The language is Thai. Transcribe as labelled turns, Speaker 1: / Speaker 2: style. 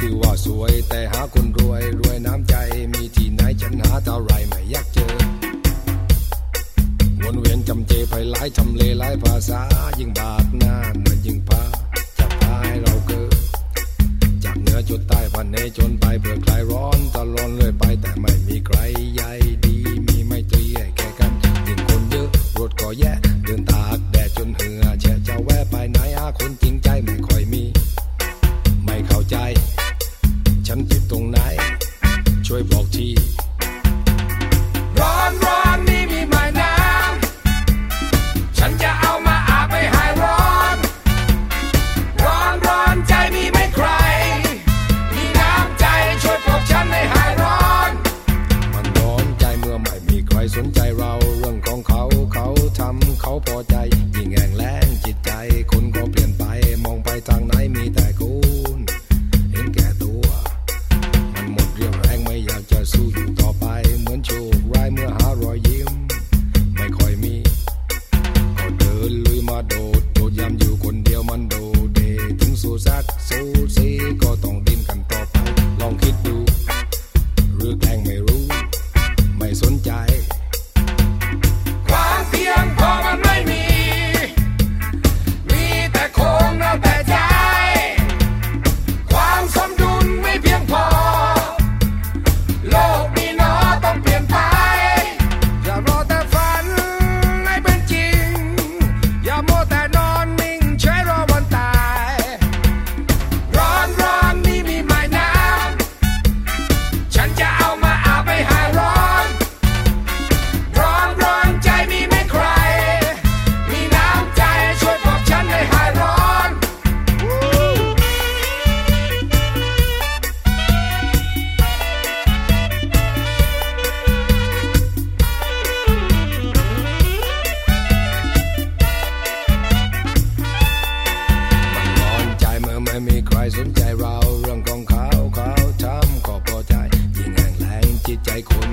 Speaker 1: ถือว่าสวย แต่หาคนรวยรวยน้ำใจ มีที่ไหนฉันหาเท่าไรไม่อยากเจอ วนเวียนจำเจไปหลายทำเลหลายภาษา ยิ่งบาดหน้ามือนยิ่งพาจะพาให้เราเกิดจากเหนือจนใต้พันเนจนไปเพื่อคลายร้อนตลอดเลยไปแต่ไม่มีใครใยดีมีไม่ตรีแก่กันยิ่งคนเยอะรถก็แย่เดินตากแดดจนเหือแฉะจะแวะไปไหนหาคนจริงใจไม่ค่อยมี วยบอกทีร้อนร้อนนี่มีไหมน้ำฉันจะเอามาอาบไปหายร้อน ร้อนร้อนใจมีไหมใคร มีน้ำใจช่วยปลอบฉันให้หายร้อน มันร้อนใจเมื่อไม่มีใครสนใจเราเรื่องของเขาเขาทำเขาพอใจยิ่งแง่งแล้งจิตใจคนก็เปลี่ยนไปมองไปทางไหนมีแต่ ใครสนใจเราเรื่องของเขาเขาทำก็พอใจยิ่งแห่งแรงจิตใจคน